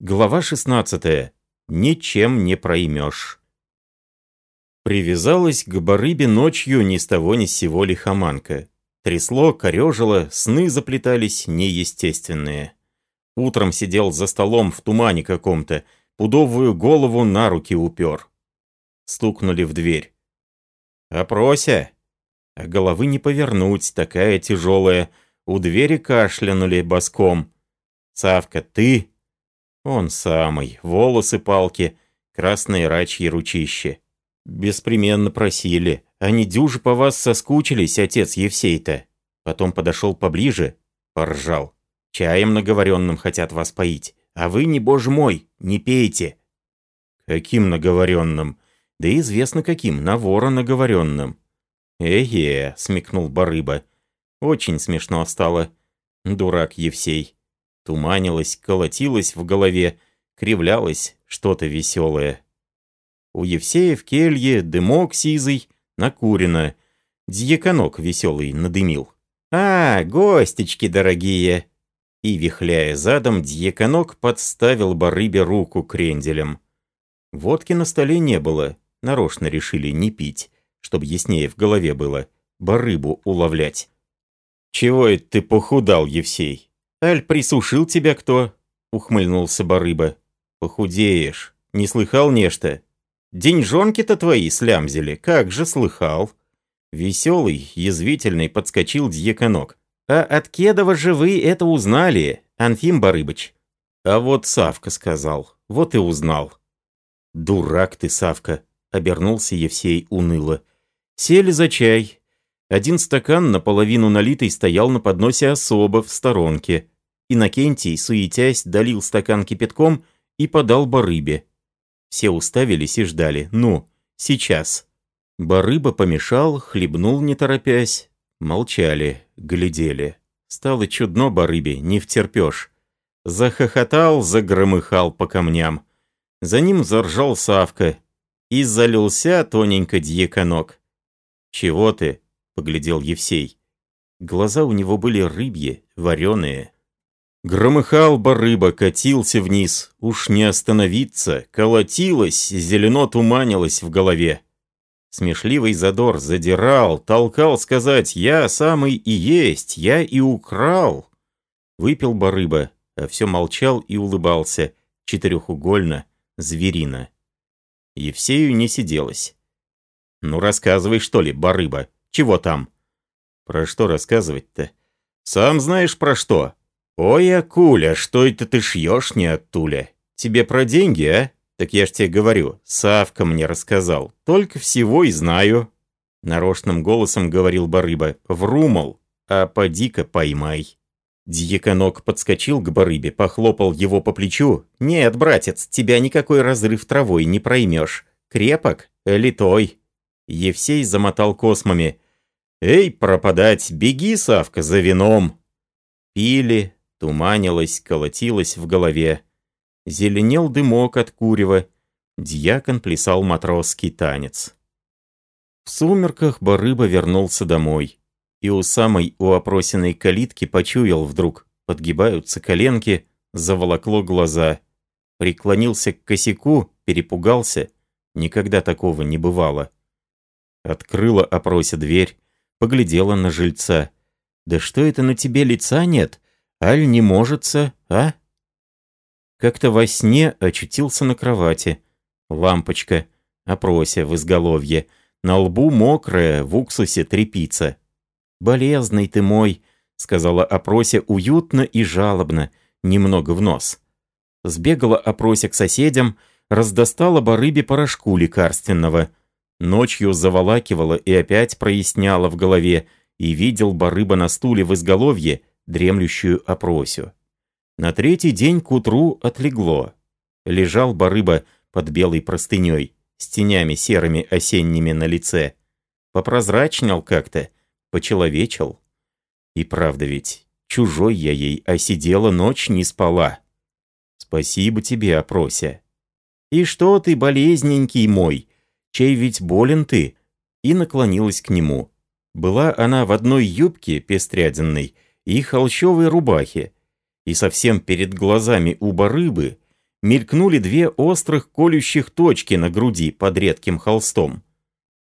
Глава 16. Ничем не проймешь. Привязалась к барыбе ночью ни с того ни с сего лихоманка. Трясло, корежило, сны заплетались неестественные. Утром сидел за столом в тумане каком-то, пудовую голову на руки упер. Стукнули в дверь. «Опрося!» А головы не повернуть, такая тяжелая. У двери кашлянули боском. «Савка, ты?» Он самый, волосы палки, красные рачьи ручищи. Беспременно просили. Они дюже по вас соскучились, отец Евсей-то. Потом подошел поближе, поржал. Чаем наговоренным хотят вас поить. А вы, не боже мой, не пейте. Каким наговоренным? Да известно каким, на вора наговоренным. «Э-е», — смекнул Барыба. Очень смешно стало. Дурак Евсей. Туманилось, колотилось в голове, кривлялось что-то веселое. У Евсея в келье дымок сизый, накурено. Дьяконок веселый надымил. «А, гостечки дорогие!» И, вихляя задом, дьяконок подставил барыбе руку кренделем. Водки на столе не было, нарочно решили не пить, чтобы яснее в голове было, барыбу уловлять. «Чего это ты похудал, Евсей?» «Аль, присушил тебя кто?» — ухмыльнулся барыба. «Похудеешь. Не слыхал нечто? Деньжонки-то твои слямзили, как же слыхал?» Веселый, язвительный подскочил дьяконок. «А от Кедова же вы это узнали, Анфим Барыбыч?» «А вот Савка сказал, вот и узнал». «Дурак ты, Савка!» — обернулся Евсей уныло. «Сели за чай». Один стакан, наполовину налитый, стоял на подносе особо в сторонке. Иннокентий, суетясь, долил стакан кипятком и подал барыбе. Все уставились и ждали. «Ну, сейчас». Барыба помешал, хлебнул не торопясь. Молчали, глядели. Стало чудно барыбе, не втерпешь. Захохотал, загромыхал по камням. За ним заржал Савка. И залился тоненько дьяконок. «Чего ты?» — поглядел Евсей. Глаза у него были рыбьи, вареные. Громыхал барыба, катился вниз. Уж не остановиться, колотилось, зелено туманилось в голове. Смешливый задор задирал, толкал сказать «Я самый и есть, я и украл». Выпил барыба, а все молчал и улыбался, четырехугольно, зверина. Евсею не сиделось. «Ну рассказывай, что ли, барыба, чего там?» «Про что рассказывать-то?» «Сам знаешь, про что?» «Ой, Акуля, что это ты шьешь не от Туля? Тебе про деньги, а? Так я ж тебе говорю, Савка мне рассказал. Только всего и знаю». Нарочным голосом говорил Барыба. «Вру, мол, а поди-ка поймай». Дьяконок подскочил к Барыбе, похлопал его по плечу. «Нет, братец, тебя никакой разрыв травой не проймешь. Крепок, литой». Евсей замотал космами. «Эй, пропадать, беги, Савка, за вином!» Пили, Туманилось, колотилось в голове. Зеленел дымок от курева. Дьякон плясал матросский танец. В сумерках Барыба вернулся домой. И у самой у опросенной калитки почуял вдруг. Подгибаются коленки, заволокло глаза. Преклонился к косяку, перепугался. Никогда такого не бывало. Открыла опрося дверь, поглядела на жильца. «Да что это на тебе лица нет?» Аль не можется, а? Как-то во сне очутился на кровати. Лампочка, опрося в изголовье. На лбу мокрая, в уксусе трепица. «Болезный ты мой», — сказала опрося уютно и жалобно, немного в нос. Сбегала опрося к соседям, раздостала барыбе порошку лекарственного. Ночью заволакивала и опять проясняла в голове, и видел барыба на стуле в изголовье, дремлющую опросю. На третий день к утру отлегло. Лежал барыба под белой простыней, с тенями серыми осенними на лице. Попрозрачнел как-то, почеловечел. И правда ведь, чужой я ей, а сидела ночь не спала. Спасибо тебе, опрося. И что ты, болезненький мой, чей ведь болен ты? И наклонилась к нему. Была она в одной юбке пестряденной, и холщовой рубахе, и совсем перед глазами у барыбы мелькнули две острых колющих точки на груди под редким холстом.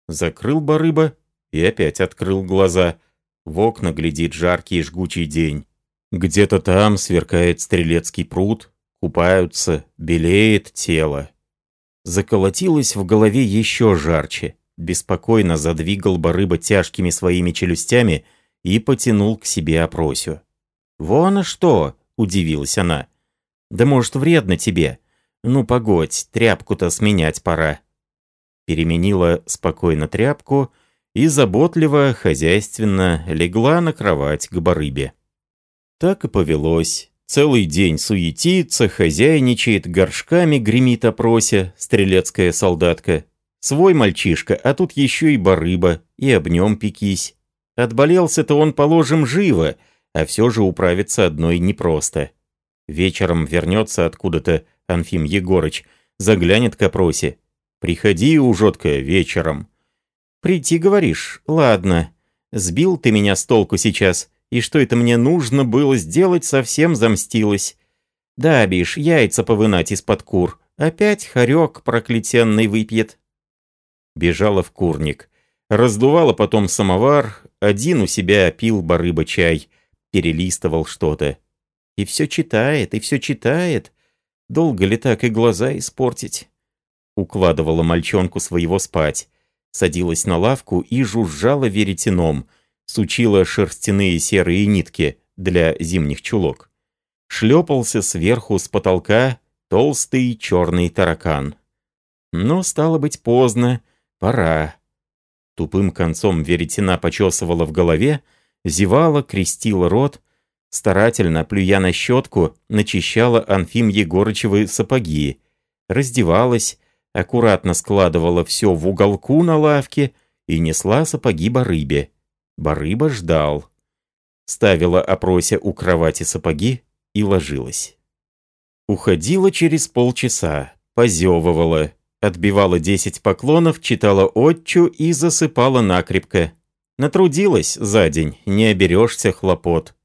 Закрыл барыба и опять открыл глаза. В окна глядит жаркий жгучий день. Где-то там сверкает стрелецкий пруд, купаются, белеет тело. Заколотилось в голове еще жарче. Беспокойно задвигал барыба тяжкими своими челюстями и потянул к себе опросю. «Вон что!» — удивилась она. «Да может, вредно тебе? Ну, погодь, тряпку-то сменять пора». Переменила спокойно тряпку и заботливо, хозяйственно легла на кровать к барыбе. Так и повелось. Целый день суетится, хозяйничает, горшками гремит опрося, стрелецкая солдатка. Свой мальчишка, а тут еще и барыба, и об нем пекись. Отболелся-то он, положим, живо, а все же управиться одной непросто. Вечером вернется откуда-то Анфим Егорыч, заглянет к опросе. «Приходи, ужотка, вечером». «Прийти, говоришь? Ладно. Сбил ты меня с толку сейчас, и что это мне нужно было сделать, совсем замстилась. Да, бишь, яйца повынать из-под кур. Опять хорек проклятенный выпьет». Бежала в курник. Раздувала потом самовар, один у себя пил барыба чай, перелистывал что-то. И все читает, и все читает. Долго ли так и глаза испортить? Укладывала мальчонку своего спать. Садилась на лавку и жужжала веретеном. Сучила шерстяные серые нитки для зимних чулок. Шлепался сверху с потолка толстый черный таракан. Но стало быть поздно, пора. Тупым концом веретена почесывала в голове, зевала, крестила рот, старательно, плюя на щетку, начищала Анфим Егорычевы сапоги, раздевалась, аккуратно складывала все в уголку на лавке и несла сапоги Барыбе. Барыба ждал. Ставила опрося у кровати сапоги и ложилась. Уходила через полчаса, позевывала, Отбивала десять поклонов, читала отчу и засыпала накрепко. Натрудилась за день, не оберешься хлопот.